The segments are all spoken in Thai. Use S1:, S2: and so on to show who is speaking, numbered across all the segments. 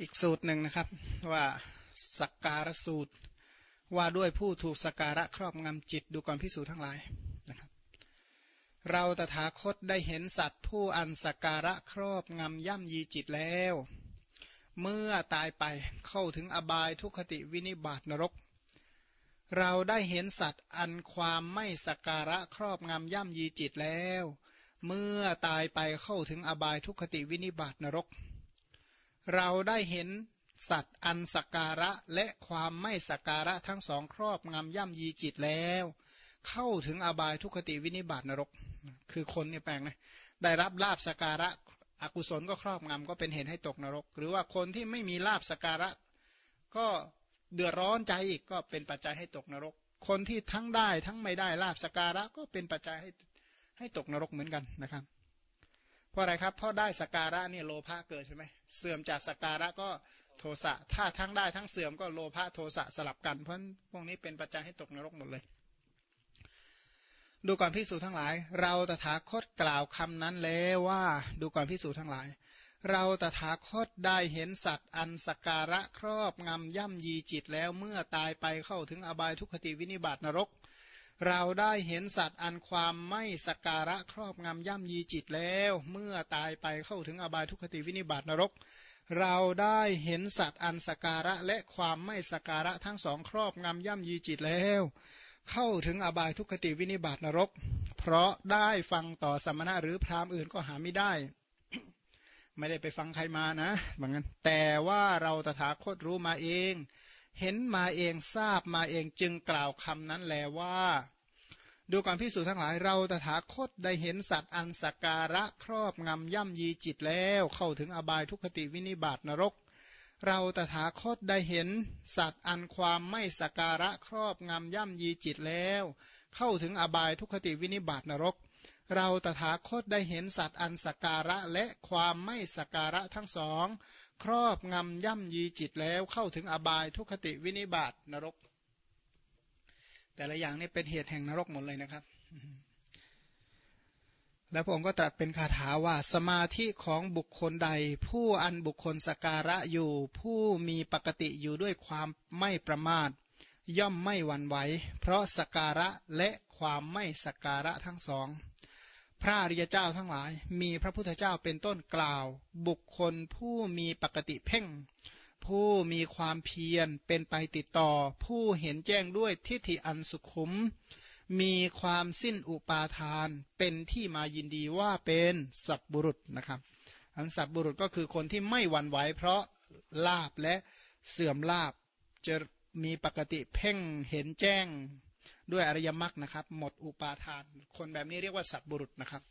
S1: อีกสูตรหนึ่งนะครับว่าสักการะสูตรว่าด้วยผู้ถูกสักการะครอบงำจิตดูก่อนพิสูจทั้งหลายนะครับเราตถาคตได้เห็นสัตว์ผู้อันสักการะครอบงำย่ำยีจิตแล้ว เมื่อตายไปเข้าถึงอบายทุกขติวินิบาตนรก เราได้เห็นสัตว์อันความไม่สักการะครอบงำย่ำยีจิตแล้ว เมื่อตายไปเข้าถึงอบายทุกขติวินิบาตนรก เราได้เห็นสัตว์อันสักการะและความไม่สักการะทั้งสองครอบงำย่ำยีจิตแล้ว เข้าถึงอบายทุกขติวินิบาตนรก คือคนเนี่ยแปลงนะได้รับลาบสักการะอกุศลก็ครอบงำก็เป็นเหตุให้ตกนรก หรือว่าคนที่ไม่มีลาบสักการะ ก็เดือดร้อนใจอีกก็เป็นปัจจัยให้ตกนรก คนที่ทั้งได้ทั้งไม่ได้ลาบสักการะก็เป็นปัจจัยให้ให้ตกนรกเหมือนกันนะครับ เพราะอะไรครับ เพราะได้สการะเนี่ยโลภะเกิดใช่ไหมเสื่อมจากสการะก็โทสะ ถ้าทั้งได้ทั้งเสื่อมก็โลภะโทสะสลับกัน เพราะพวกนี้เป็นปัจจัยให้ตกนรกหมดเลย ดูก่อนพิสูจทั้งหลาย เราตถาคตกล่าวคำนั้นแล้วว่า ดูก่อนพิสูจทั้งหลาย เราตถาคตได้เห็นสัตว์อันสการะครอบงำย่ำยีจิตแล้วเมื่อตายไปเข้าถึงอบายทุกขติวินิบาตนรก เราได้เห็นสัตว์อันความไม่สการะครอบงำย่ำยีจิตแล้ว เมื่อตายไปเข้าถึงอบายทุกขติวินิบาตนรก เราได้เห็นสัตว์อันสการะและความไม่สการะทั้งสองครอบงำย่ำยีจิตแล้ว เข้าถึงอบายทุกขติวินิบาตนรก เพราะได้ฟังต่อสมณะหรือพราหมณ์อื่นก็หาไม่ได้ ไม่ได้ไปฟังใครมานะบางงั้นแต่ว่าเราตถาคตรู้มาเอง เห็นมาเองทราบมาเองจึงกล่าวคำนั้นแลว่า ดูก่อนพิสูจทั้งหลายเราตถาคตได้เห็นสัตว์อันสการะครอบงำย่ำยีจิตแล้วเข้าถึงอบายทุกขติวินิบาตนรก เราตถาคตได้เห็นสัตว์อันความไม่สการะครอบงำย่ำยีจิตแล้ว เข้าถึงอบายทุกขติวินิบาตนรก เราตถาคตได้เห็นสัตว์อันสการะและความไม่สการะทั้งสอง ครอบงำย่ำยีจิตแล้วเข้าถึงอบายทุคติวินิบาตนรก แต่ละอย่างนี่เป็นเหตุแห่งนรกหมดเลยนะครับ แล้วผมก็ตรัสเป็นคาถาว่าสมาธิของบุคคลใด ผู้อันบุคคลสการะอยู่ผู้มีปกติอยู่ด้วยความไม่ประมาท ย่อมไม่หวั่นไหวเพราะสการะและความไม่สการะทั้งสอง พระอริยเจ้าทั้งหลาย มีพระพุทธเจ้าเป็นต้นกล่าว บุคคลผู้มีปกติเพ่ง ผู้มีความเพียรเป็นไปติดต่อ ผู้เห็นแจ้งด้วยทิฏฐิอันสุขุม มีความสิ้นอุปาทาน เป็นที่มายินดีว่าเป็นสัตบุรุษนะครับอันสัตบุรุษก็คือคนที่ไม่หวั่นไหวเพราะลาบและเสื่อมลาบจะมีปกติเพ่งเห็นแจ้ง ด้วยอริยมรรคนะครับ หมดอุปาทาน คนแบบนี้เรียกว่าสัตบุรุษนะครับ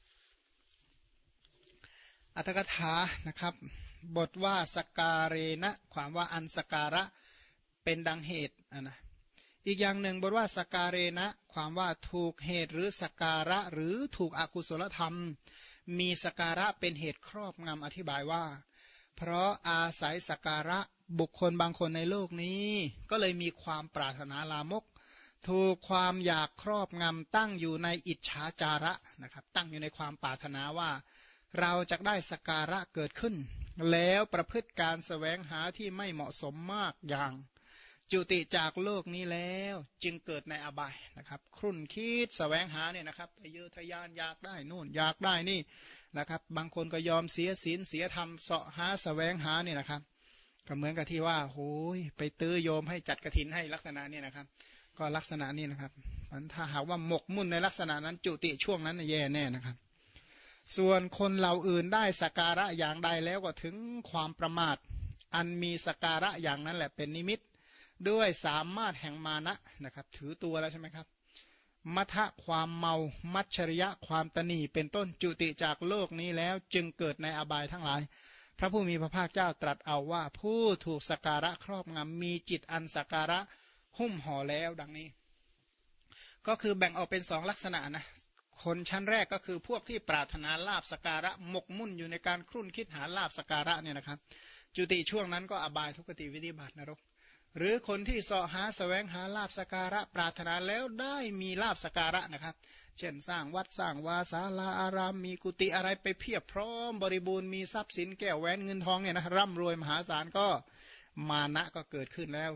S1: อัตถกถานะครับ บทว่าสการเรนะความว่าอันสการะเป็นดังเหตุนะอีกอย่างหนึ่งบทว่าสการเรนะ ความว่าถูกเหตุหรือสการะหรือถูกอกุศลธรรม มีสการะเป็นเหตุครอบงำอธิบายว่า เพราะอาศัยสการะบุคคลบางคนในโลกนี้ ก็เลยมีความปรารถนาลามก ถูกความอยากครอบงำตั้งอยู่ในอิจฉาจาระนะครับ ตั้งอยู่ในความปรารถนาว่า เราจะได้สการะเกิดขึ้น แล้วประพฤติการสแสวงหาที่ไม่เหมาะสมมากอย่าง จุติจากโลกนี้แล้วจึงเกิดในอบายนะครับ ครุ่นคิดสแสวงหาเนี่ยนะครับไปเยอทะยานอยากได้นู่นอยากได้นี่นะครับ บางคนก็ยอมเสียศีลเสียธรรมเสาะหาสแสวงหาเนี่ยนะครับก็เหมือนกับที่ว่าโอ้ยไปตื้อโยมให้จัดกระถินให้ลักษณะเนี้นะครับ ก็ลักษณะนี้นะครับถ้าหากว่าหมกมุ่นในลักษณะนั้นจุติช่วงนั้นแย่แน่นะครับ ส่วนคนเหล่าอื่นได้สการะอย่างใดแล้วก็ถึงความประมาท อันมีสการะอย่างนั้นแหละเป็นนิมิต ด้วยสามารถแห่งมานะนะครับ ถือตัวแล้วใช่ไหมครับ มัทะความเมา มัชริยะความตนีเป็นต้นจุติจากโลกนี้แล้วจึงเกิดในอบายทั้งหลาย พระผู้มีพระภาคเจ้าตรัสเอาว่าผู้ถูกสการะครอบงำมีจิตอันสการะ หุ้มห่อแล้วดังนี้ ก็คือแบ่งออกเป็นสองลักษณะนะคนชั้นแรกก็คือพวกที่ปรารถนาลาบสการะหมกมุ่นอยู่ในการครุ่นคิดหาลาบสการะเนี่ยนะครับ จุติช่วงนั้นก็อบายทุกติวิธิบาตนรก หรือคนที่เสาะหาสแสวงหาลาบสการะปรารถนาแล้วได้มีลาบสการะนะครับ เช่นสร้างวัดสร้างวาสาลาอารามมีกุฏิอะไรไปเพียบพร้อมบริบูรณ์มีทรัพย์สินแก้วแหวนเงินทองเนี่ยนะร่ำรวยมหาศาลก็ มานะก็เกิดขึ้นแล้ว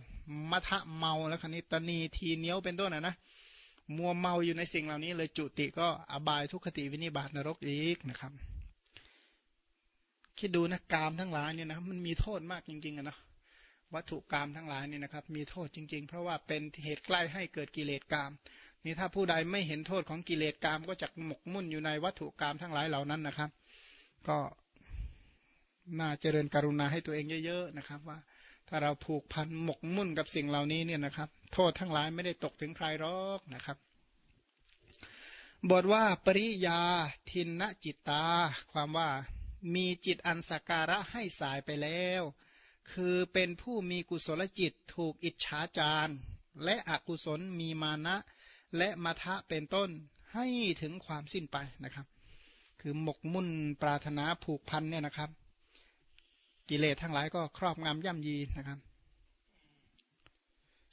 S1: มัทะเมาแล้วคณิตนีทีเนี้ยวเป็นต้นนะนะมัวเมาอยู่ในสิ่งเหล่านี้เลยจุติก็อบายทุกขติวินิบาตนรกอีกนะครับ คิดดูนะกามทั้งหลายเนี่ยนะมันมีโทษมากจริงๆนะวัตถุกรรมทั้งหลายเนี่ยนะครับ มีโทษจริง ๆ เพราะว่าเป็นเหตุใกล้ให้เกิดกิเลสกรรมนี่ถ้าผู้ใดไม่เห็นโทษของกิเลสกรรมก็จะหมกมุ่นอยู่ในวัตถุกรรมทั้งหลายเหล่านั้นนะครับ ก็น่าเจริญกรุณาให้ตัวเองเยอะ ๆ นะครับ ว่า ถ้าเราผูกพันหมกมุ่นกับสิ่งเหล่านี้เนี่ยนะครับ โทษทั้งหลายไม่ได้ตกถึงใครหรอกนะครับ บทว่าปริยาทินนจิตตา ความว่ามีจิตอันสการะให้สายไปแล้ว คือเป็นผู้มีกุศลจิตถูกอิจฉาจารและอกุศลมีมานะ และมาทะเป็นต้นให้ถึงความสิ้นไปนะครับ คือหมกมุ่นปรารถนาผูกพันเนี่ยนะครับ กิเลสทั้งหลายก็ครอบงำย่ำยีนะครับ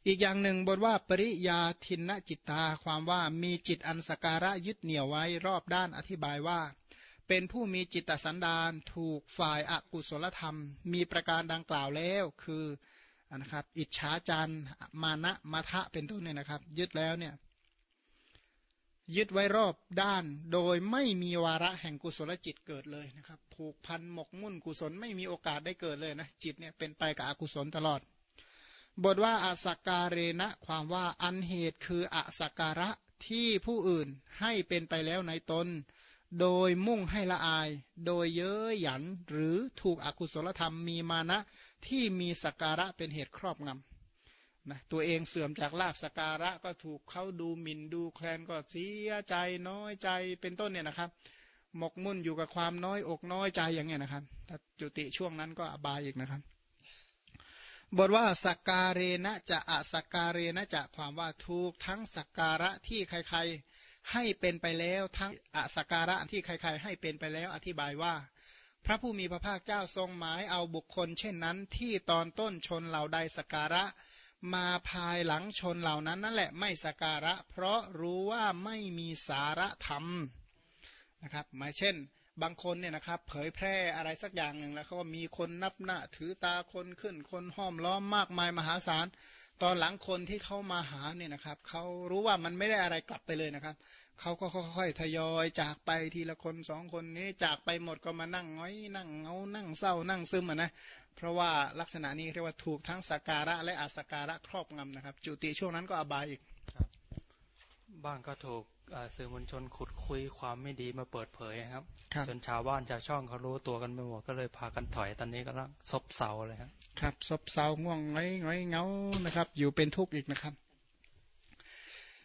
S1: อีกอย่างหนึ่งบทว่าปริยาทินนจิตตาความว่ามีจิตอันสการะยึดเหนี่ยวไว้รอบด้านอธิบายว่า เป็นผู้มีจิตสันดานถูกฝ่ายอากุศลธรรม มีประการดังกล่าวแล้วคือนะครับ อิจฉาจันมานะมาทะเป็นต้นเนี่ยนะครับ ยึดแล้วเนี่ย ยึดไว้รอบด้านโดยไม่มีวาระแห่งกุศลจิตเกิดเลยนะครับ ผูกพันหมกมุ่นกุศลไม่มีโอกาสได้เกิดเลยนะ จิตเนี่ยเป็นไปกับอกุศลตลอด บทว่าอาสักการเรณะความว่าอันเหตุคืออาสักการะที่ผู้อื่นให้เป็นไปแล้วในตน โดยมุ่งให้ละอาย โดยเย้ยหยันหรือถูกอกุศลธรรมมีมานะที่มีสการะเป็นเหตุครอบงำ นะตัวเองเสื่อมจากลาบสการะก็ถูกเขาดูหมิ่นดูแคลนก็เสียใจน้อยใจเป็นต้นเนี่ยนะครับ หมกมุ่นอยู่กับความน้อยอกน้อยใจอย่างเงี้ยนะครับถ้าจุติช่วงนั้นก็อบายอีกนะครับ บทว่าสักการเรนะจะอสักการเรนะจะความว่าถูกทั้งสักการะที่ใคร ๆให้เป็นไปแล้วทั้งอสการะที่ใคร ๆ ให้เป็นไปแล้วอธิบายว่าพระผู้มีพระภาคเจ้าทรงหมายเอาบุคคล เช่นนั้นที่ตอนต้นชนเหล่าใดสการะ มาภายหลังชนเหล่านั้นนั่นแหละไม่สการะ เพราะรู้ว่าไม่มีสาระธรรมนะครับหมายเช่น บางคนเนี่ยนะครับเผยแพร่อะไรสักอย่างหนึ่งแล้วเขาก็มีคนนับหน้าถือตาคนขึ้น คนห้อมล้อมมากมายมหาศาลตอนหลังคนที่เขามาหาเนี่ยนะครับเขารู้ว่ามันไม่ได้อะไรกลับไปเลยนะครับ เขาก็ค่อยๆทยอย จากไปทีละคนสองคนนี้จากไปหมดก็มานั่งง้อย นั่งเงานั่งเศร้านั่งซึมอะนะเพราะว่าลักษณะนี้เรียกว่าถูกทั้งสักการะและอสักการะครอบงำนะครับ จุติช่วงนั้นก็อบายอีก
S2: บ้างก็ถูกสื่อมวลชนขุดคุยความไม่ดีมาเปิดเผยครับจนชาวบ้านชาวช่องเขารู้ตัวกันไปหมดก็เลยพากันถอยตอนนี้ก็ลังซบเซาเลยครับ
S1: ครับซบเซาง่วงง้อยง้อยเงานะครับ อยู่เป็นทุกข์อีกนะครับ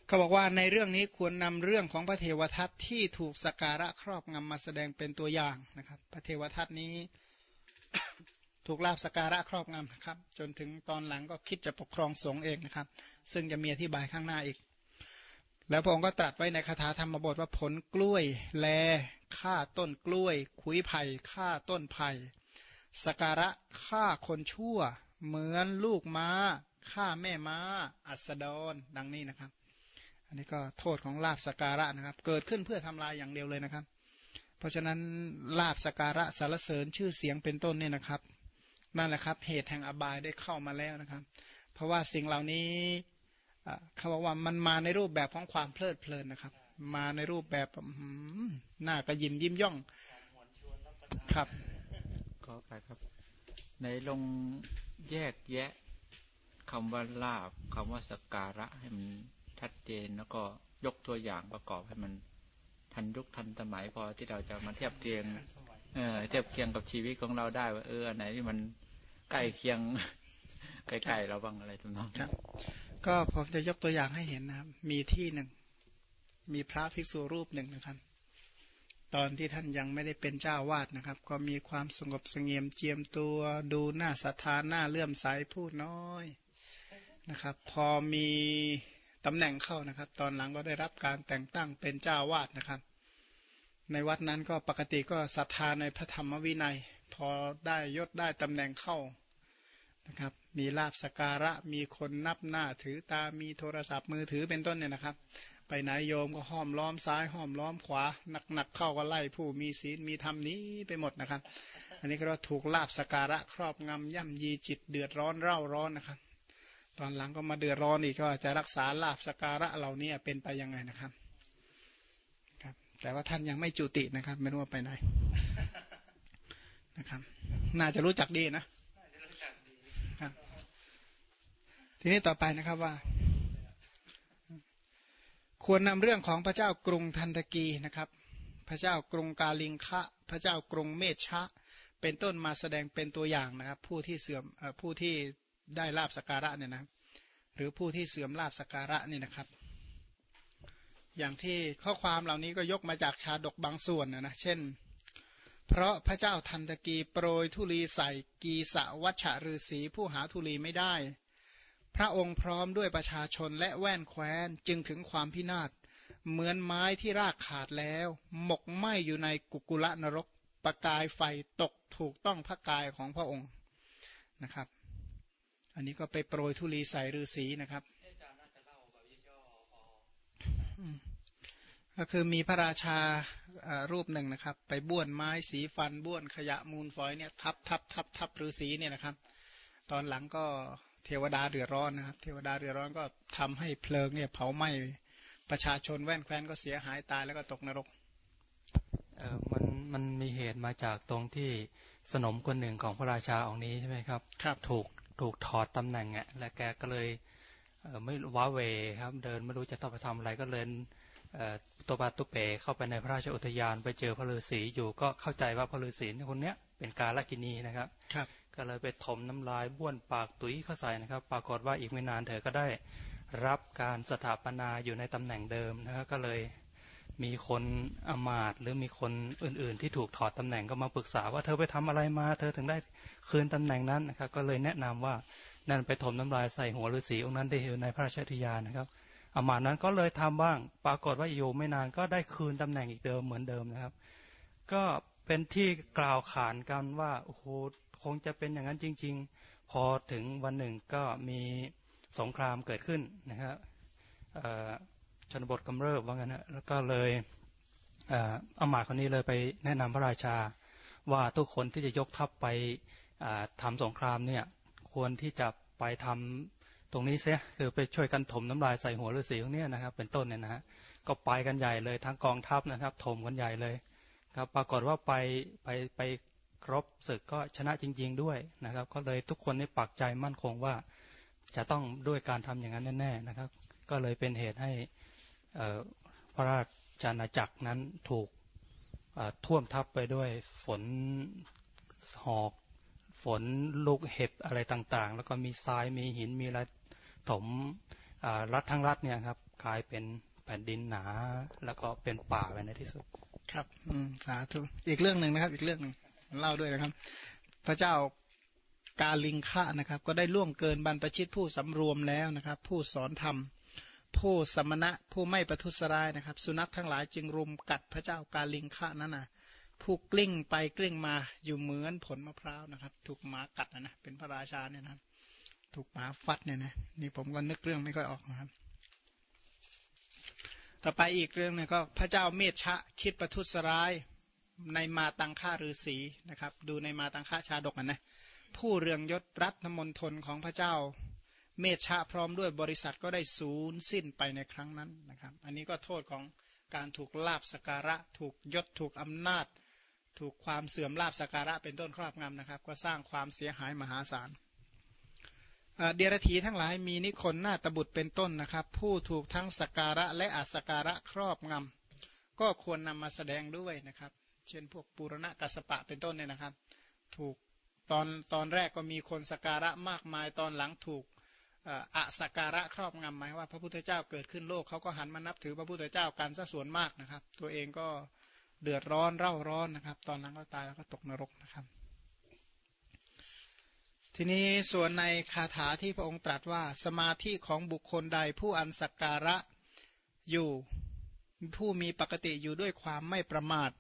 S1: เขาบอกว่าในเรื่องนี้ควรนำเรื่องของพระเทวทัตที่ถูกสการะครอบงำมาแสดงเป็นตัวอย่างนะครับ พระเทวทัตนี้ ถูกลาบสการะครอบงำนะครับ จนถึงตอนหลังก็คิดจะปกครองสงฆ์เองนะครับ ซึ่งจะมีอธิบายข้างหน้าอีก แล้วพระองค์ก็ตรัสไว้ในคาถาธรรมบทว่าผลกล้วย แลฆ่าต้นกล้วยคุยไผ่ฆ่าต้นไผ่สการะฆ่าคนชั่ว เหมือนลูกม้าฆ่าแม่ม้า อัสดรดังนี้นะครับ อันนี้ก็โทษของลาบสการะนะครับ เกิดขึ้นเพื่อทำลายอย่างเดียวเลยนะครับ เพราะฉะนั้นลาบสการะสารเสริญชื่อเสียงเป็นต้นเนี่ยนะครับนั่นแหละครับ เหตุแห่งอบายได้เข้ามาแล้วนะครับ เพราะว่าสิ่งเหล่านี้เขาบอกว่ามันมาในรูปแบบของความเพลิดเพลินนะครับ มาในรูปแบบหน้ากระยิมยิ้มย่องครับ
S3: ก็ไปครับ ในลงแยกแยะคำว่าลาบคำว่าสการะให้มัน ชัดเจนแล้วก็ยกตัวอย่างประกอบให้มันทันยุคทันสมัยพอที่เราจะมาเทียบเทียงเออเทียบเคียงกับชีวิตของเราได้ว่าเอออันไหนที่มันใกล้เคียงใกล้ๆเราบ้างอะไรทุกน้อง
S1: ครับ ก็ผมจะยกตัวอย่างให้เห็นนะครับ มีที่หนึ่ง มีพระภิกษุรูปหนึ่งนะครับ ตอนที่ท่านยังไม่ได้เป็นเจ้าวาดนะครับ ก็มีความสงบสงเงียมเจียมตัวดูหน้าศรัทธาหน้าเลื่อมใสพูดน้อยนะครับ พอมี ตำแหน่งเข้านะครับ ตอนหลังก็ได้รับการแต่งตั้งเป็นเจ้าวาดนะครับ ในวัดนั้นก็ปกติก็ศรัทธาในพระธรรมวินัย พอได้ยศได้ตำแหน่งเข้านะครับ มีลาบสการะมีคนนับหน้าถือตามีโทรศัพท์มือถือเป็นต้นเนี่ยนะครับ ไปไหนโยมก็ห้อมล้อมซ้ายห้อมล้อมขวาหนักๆเข้าก็ไล่ผู้มีศีลมีธรรมนี้ไปหมดนะครับ อันนี้ก็ถูกลาบสการะครอบงำย่ำยีจิตเดือดร้อนเร่าร้อนนะครับ ตอนหลังก็มาเดือดร้อนอีกก็จะรักษาลาบสการะเหล่านี้เป็นไปยังไงนะครับครับ แต่ว่าท่านยังไม่จุตินะครับ ไม่รู้ว่าไปไหนนะครับ น่าจะรู้จักดีนะทีนี้ต่อไปนะครับว่า ควรนำเรื่องของพระเจ้ากรุงทันตกีนะครับ พระเจ้ากรุงกาลิงคะ พระเจ้ากรุงเมชะ เป็นต้นมาแสดงเป็นตัวอย่างนะครับ ผู้ที่เสื่อมผู้ที่ ได้ลาบสการะเนี่ยนะหรือผู้ที่เสื่อมลาบสการะนี่นะครับ อย่างที่ข้อความเหล่านี้ก็ยกมาจากชาดกบางส่วนนะนะเช่น เพราะพระเจ้าทันตกีโปรยธุลีใส่กีสวัชฤษีผู้หาธุลีไม่ได้ พระองค์พร้อมด้วยประชาชนและแว่นแคว้นจึงถึงความพินาศเหมือนไม้ที่รากขาดแล้ว หมกไหมอยู่ในกุกุละนรก ประกายไฟตกถูกต้องพระกายของพระองค์นะครับ อันนี้ก็ไปโปรยธุลีใส่ฤาษีนะครับก็คือมีพระราชารูปหนึ่งนะครับ ไปบ้วนไม้สีฟันบ้วนขยะมูลฝอยเนี่ยทับทับทับทับฤาษีเนี่ยนะครับ ตอนหลังก็เทวดาเดือดร้อนนะครับ เทวดาเดือดร้อนก็ทำให้เพลิงเนี่ยเผาไหม้ประชาชนแว่นแคว้นก็เสียหายตายแล้วก็ตกนรก
S2: เออมันมันมีเหตุมาจากตรงที่สนมคนหนึ่งของพระราชาองค์นี้ใช่ไหมครับ
S1: ครับ
S2: ถูก ถูกถอดตำแหน่งอะและแกก็เลยเออไม่ว้าเวครับ เดินไม่รู้จะต้องไปทำอะไรก็เลยตัวปาตุเป๋เข้าไปในพระราชอุทยานไปเจอพระฤาษีอยู่ก็เข้าใจว่าพระฤาษีคนนี้เป็นกาลกินีนะครับ
S1: ครับ
S2: ก็เลยไปถมน้ำลายบ้วนปากตุ้ยเข้าใส่นะครับ ปรากฏว่าอีกไม่นานเธอก็ได้รับการสถาปนาอยู่ในตำแหน่งเดิมนะครับก็เลย มีคนอมาตหรือมีคนอื่น ๆ ที่ถูกถอดตำแหน่งก็มาปรึกษาว่าเธอไปทำอะไรมา เธอถึงได้คืนตำแหน่งนั้นนะครับ ก็เลยแนะนำว่านั่นไปถมน้ำลายใส่หัวฤาษีองค์นั้นได้อยู่ในพระราชทยานนะครับอมาตนั้นก็เลยทำบ้าง ปรากฏว่าอยู่ไม่นานก็ได้คืนตำแหน่งอีกเดิมเหมือนเดิมนะครับ ก็เป็นที่กล่าวขานกันว่าโอ้โหคงจะเป็นอย่างนั้นจริง ๆ พอถึงวันหนึ่งก็มีสงครามเกิดขึ้นนะครับ ชนบทกำเริบว่างั้นนะแล้วก็เลยอามาตคนนี้เลยไปแนะนำพระราชา ว่าทุกคนที่จะยกทัพไปทำสงครามเนี่ยควรที่จะไปทำตรงนี้เสียคือไปช่วยกันถมน้ำลายใส่หัวฤาษีตรงนี้นะครับ เป็นต้นเนี่ยนะฮะก็ไปกันใหญ่เลยทั้งกองทัพนะครับถมกันใหญ่เลยครับปรากฏว่าไปไปไปครบศึกก็ชนะจริง ๆ ด้วยนะครับ ก็เลยทุกคนได้ปักใจมั่นคงว่าจะต้องด้วยการทำอย่างนั้นแน่ๆนะครับ ก็เลยเป็นเหตุให้ พระราชาณาจักรนั้นถูกท่วมทับไปด้วยฝนหอกฝนลูกเห็บอะไรต่างๆ แล้วก็มีทรายมีหินมีอะไรถมรัฐทั้งรัฐเนี่ยครับกลายเป็นแผ่นดินหนา แล้วก็เป็นป่าไปในที่สุด
S1: ครับสาธุอีกเรื่องหนึ่งนะครับ อีกเรื่องหนึ่งเล่าด้วยนะครับ พระเจ้ากาลิงคะนะครับ ก็ได้ล่วงเกินบรรพชิตผู้สำรวมแล้วนะครับ ผู้สอนธรรม ผู้สมณะผู้ไม่ประทุษร้ายนะครับ สุนัขทั้งหลายจึงรุมกัดพระเจ้ากาลิงคะนั้นนะผู้กลิ้งไปกลิ้งมาอยู่เหมือนผลมะพร้าวนะครับ ถูกหมากัดนะนะเป็นพระราชาเนี่ยนะถูกหมาฟัดเนี่ยนะนี่ผมก็นึกเรื่องไม่ค่อยออกนะครับ ต่อไปอีกเรื่องนึงก็พระเจ้าเมธชะคิดประทุษร้ายในมาตังค่าฤาษีนะครับ ดูในมาตังค่าชาดกนะผู้เรืองยศรัตนมนทนของพระเจ้า เมชาพร้อมด้วยบริษัทก็ได้สูญสิ้นไปในครั้งนั้นนะครับ อันนี้ก็โทษของการถูกลาบสการะ ถูกยศถูกอำนาจ ถูกความเสื่อมลาบสการะเป็นต้นครอบงำนะครับ ก็สร้างความเสียหายมหาศาลเดียรถีทั้งหลายมีนิคนหน้าตบุตรเป็นต้นนะครับ ผู้ถูกทั้งสการะและอสการะครอบงำก็ควรนำมาแสดงด้วยนะครับ เช่นพวกปุรณะกัสปะเป็นต้นเนี่ยนะครับ ถูกตอนตอนแรกก็มีคนสการะมากมายตอนหลังถูก อะสการะครอบงำหมายว่าพระพุทธเจ้าเกิดขึ้นโลกเขาก็หันมานับถือพระพุทธเจ้ากันซะส่วนมากนะครับ ตัวเองก็เดือดร้อนเร่าร้อนนะครับ ตอนนั้นก็ตายแล้วก็ตกนรกนะครับ ทีนี้ส่วนในคาถาที่พระองค์ตรัสว่าสมาธิของบุคคลใดผู้อันสักการะอยู่ผู้มีปกติอยู่ด้วยความไม่ประมาท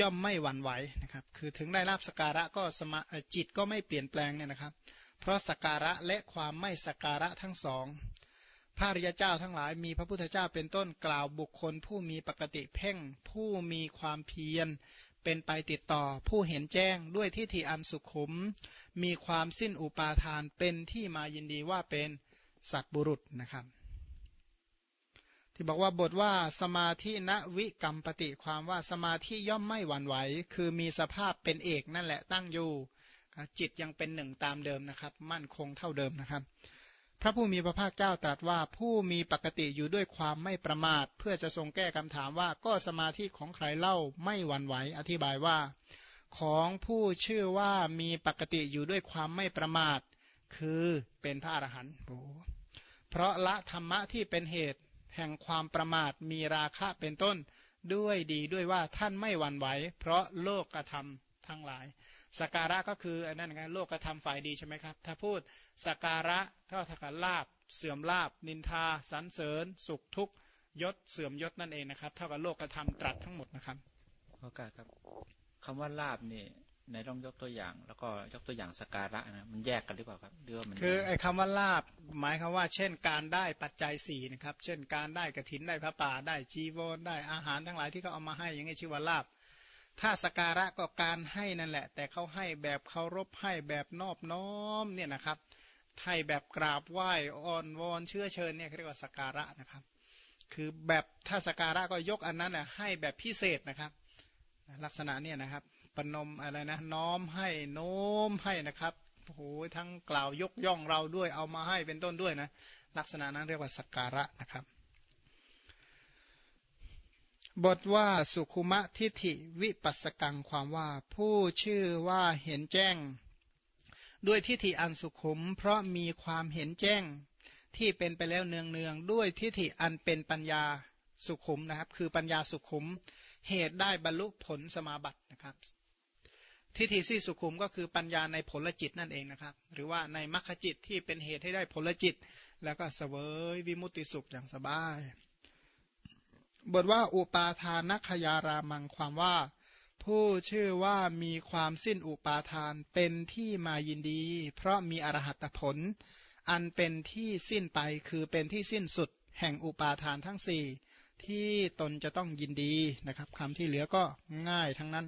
S1: ย่อมไม่หวั่นไหวนะครับ คือถึงได้รับสการะก็สมาจิตก็ไม่เปลี่ยนแปลงเนี่ยนะครับ เพราะสักการะและความไม่สักการะทั้งสองพระริยเจ้าทั้งหลายมีพระพุทธเจ้าเป็นต้นกล่าวบุคคล ผู้มีปกติเพ่ง ผู้มีความเพียร เป็นไปติดต่อ ผู้เห็นแจ้งด้วยทิฏฐิอันสุขุม มีความสิ้นอุปาทานเป็นที่มายินดีว่าเป็นสัตบุรุษนะครับ ที่บอกว่าบทว่าสมาธิณวิกรรมปฏิความว่าสมาธิย่อมไม่หวั่นไหว คือมีสภาพเป็นเอกนั่นแหละตั้งอยู่ จิตยังเป็นหนึ่งตามเดิมนะครับ มั่นคงเท่าเดิมนะครับ พระผู้มีพระภาคเจ้าตรัสว่าผู้มีปกติอยู่ด้วยความไม่ประมาท เพื่อจะทรงแก้คำถามว่าก็สมาธิของใครเล่าไม่หวั่นไหวอธิบายว่า ของผู้ชื่อว่ามีปกติอยู่ด้วยความไม่ประมาท คือเป็นพระอรหันต์เพราะละธรรมะที่เป็นเหตุแห่งความประมาทมีราคะเป็นต้นด้วยดีด้วยว่าท่านไม่หวั่นไหว เพราะโลกกระทำทั้งหลาย สการะก็คืออันนั้นไงโลกกระทำฝ่ายดีใช่ไหมครับ ถ้าพูดสการะเท่ากับลาบ เสื่อมลาบ นินทาสันเสริญ สุขทุกข์ยศเสื่อมยศนั่นเองนะครับ เท่ากับโลกกระทำตรัสทั้งหมดนะครับ
S3: โอกาสครับคำว่าลาบนี่ในลองยกตัวอย่าง แล้วก็ยกตัวอย่างสการะนะมันแยกกันหรือเปล่าครับหรือว่ามัน
S1: คือไอ้คำว่าลาบ หมายคำว่า เช่นการได้ปัจจัยสี่นะครับ เช่นการได้กระถินได้พระป่าได้จีวรได้อาหารทั้งหลายที่เขาเอามาให้อย่างนี้ชื่อว่าลาบ ถ้าสการะก็การให้นั่นแหละ แต่เขาให้แบบเคารพให้แบบนอบน้อมเนี่ยนะครับให้แบบกราบไหว้อ่อนวอนเชื่อเชิญเนี่ยเรียกว่าสการะนะครับ คือแบบถ้าสการะก็ยกอันนั้นนะให้แบบพิเศษนะครับ ลักษณะเนี่ยนะครับปนมอะไรนะน้อมให้โน้มให้นะครับโอ้โหทั้งกล่าวยกย่องเราด้วยเอามาให้เป็นต้นด้วยนะลักษณะนั้นเรียกว่าสักการะนะครับ บทว่าสุขุมะทิฏฐิวิปัสสกังความว่า ผู้ชื่อว่าเห็นแจ้ง ด้วยทิฏฐิอันสุขุม เพราะมีความเห็นแจ้ง ที่เป็นไปแล้วเนืองเนืองด้วยทิฏฐิอันเป็นปัญญาสุขุมนะครับ คือปัญญาสุขุม เหตุได้บรรลุผลสมาบัตินะครับทิฏฐิสี่สุขุมก็คือปัญญาในผลจิตนั่นเองนะครับ หรือว่าในมรรคจิตที่เป็นเหตุให้ได้ผลจิต แล้วก็เสวยวิมุตติสุขอย่างสบาย บทว่าอุปาทานขยารามังความว่า ผู้ชื่อว่ามีความสิ้นอุปาทานเป็นที่มายินดี เพราะมีอรหัตผล อันเป็นที่สิ้นไปคือเป็นที่สิ้นสุดแห่งอุปาทานทั้งสี่ที่ตนจะต้องยินดีนะครับคำที่เหลือก็ง่ายทั้งนั้น